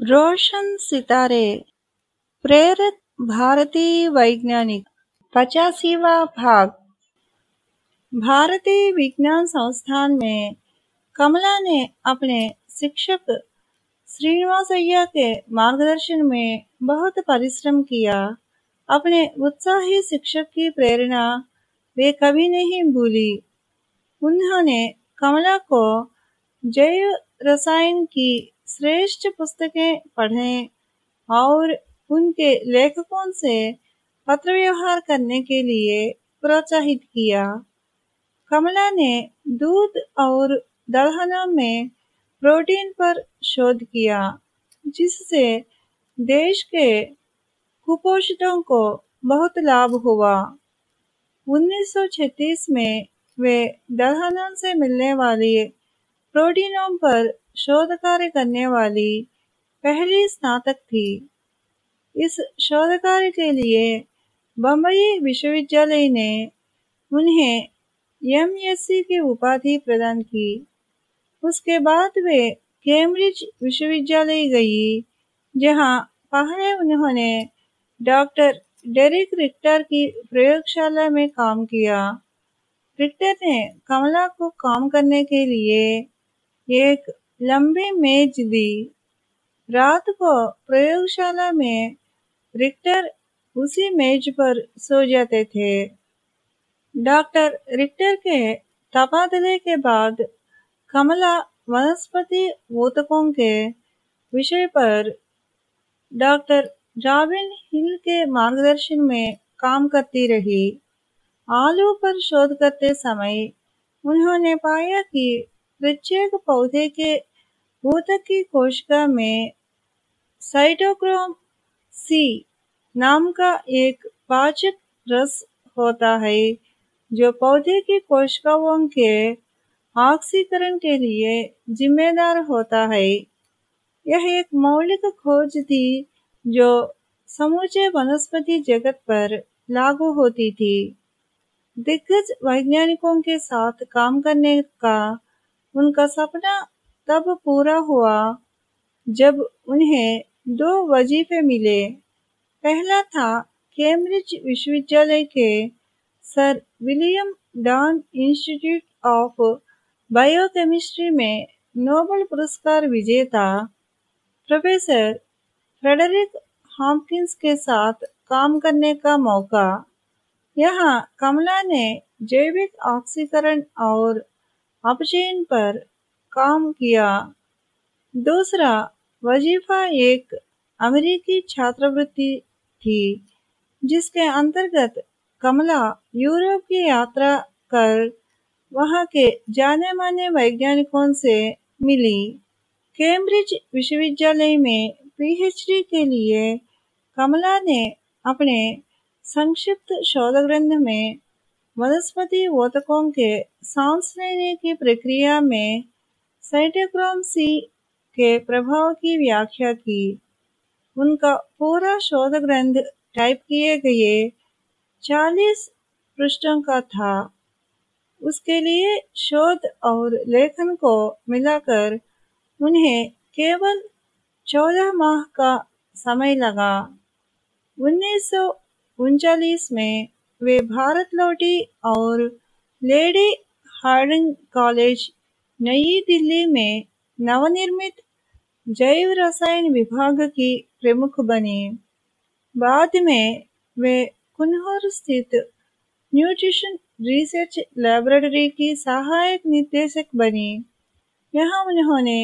रोशन सितारे, प्रेरित भारतीय वैज्ञानिक, पचासीवा भाग। भारतीय विज्ञान संस्थान में कमला ने अपने शिक्षक श्रीनिवासैया के मार्गदर्शन में बहुत परिश्रम किया। अपने उत्साही शिक्षक की प्रेरणा वे कभी नहीं भूली। उन्होंने कमला को जैव रसायन की श्रेष्ठ पुस्तकें पढ़ने और उनके लेखकों से पत्र व्यवहार करने के लिए प्रोत्साहित किया। कमला ने दूध और दलहनों में प्रोटीन पर शोध किया, जिससे देश के कुपोषितों को बहुत लाभ हुआ। 1936 में वे दलहनों से मिलने वाली प्रोटीनों पर शोध कार्य करने वाली पहली स्नातक थी। इस शोध कार्य के लिए बम्बई विश्वविद्यालय ने उन्हें एमएससी की उपाधि प्रदान की। उसके बाद वे कैम्ब्रिज विश्वविद्यालय गई, जहाँ पहले उन्होंने डॉक्टर डेरिक रिक्टर की प्रयोगशाला में काम किया। रिक्टर ने कमला को काम करने के लिए एक लंबी मेज दी। रात को प्रयोगशाला में रिक्टर उसी मेज पर सो जाते थे। डॉक्टर रिक्टर के तबादले के बाद कमला वनस्पति ऊतकों के विषय पर डॉक्टर रॉबिन हिल के मार्गदर्शन में काम करती रही। आलू पर शोध करते समय उन्होंने पाया कि प्रत्येक पौधे के ऊतक की कोशिका में साइटोक्रोम सी नाम का एक पाचक रस होता है, जो पौधे की कोशिकाओं के ऑक्सीकरण के लिए जिम्मेदार होता है। यह एक मौलिक खोज थी, जो समूचे वनस्पति जगत पर लागू होती थी। दिग्गज वैज्ञानिकों के साथ काम करने का उनका सपना तब पूरा हुआ जब उन्हें दो वजीफे मिले। पहला था कैम्ब्रिज विश्वविद्यालय के sir William Dunn institute of biochemistry में नोबेल पुरस्कार विजेता। प्रोफेसर फ्रेडरिक हॉपकिंस के साथ काम करने का मौका। यहाँ कमला ने जैविक ऑक्सीकरण और अपचयन पर काम किया। दूसरा, वजीफा एक अमेरिकी छात्रवृत्ति थी, जिसके अंतर्गत कमला यूरोप की यात्रा कर वहाँ के जाने माने वैज्ञानिकों से मिली। कैम्ब्रिज विश्वविद्यालय में पीएचडी के लिए कमला ने अपने संक्षिप्त शोध ग्रंथ में वनस्पति ऊतकों के सांस लेने की प्रक्रिया में साइटोक्रोम सी के प्रभाव की व्याख्या की। उनका पूरा शोध ग्रंथ टाइप किए गए 40 पृष्ठों का था। उसके लिए शोध और लेखन को मिलाकर उन्हें केवल 14 माह का समय लगा। उन्नीस में वे भारत लौटी और लेडी हार्डिंग कॉलेज, नई दिल्ली में नवनिर्मित जैव रसायन विभाग की प्रमुख बनी। बाद में वे कुन्नूर स्थित न्यूट्रिशन रिसर्च लैबोरेटरी की सहायक निदेशक बनी। यहाँ उन्होंने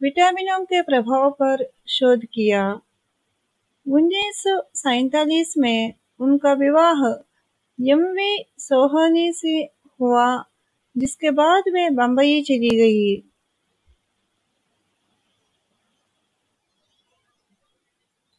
विटामिनों के प्रभाव पर शोध किया। उन्नीस में उनका विवाह एम वी सोहानी से हुआ जिसके बाद वे बम्बई चली गई।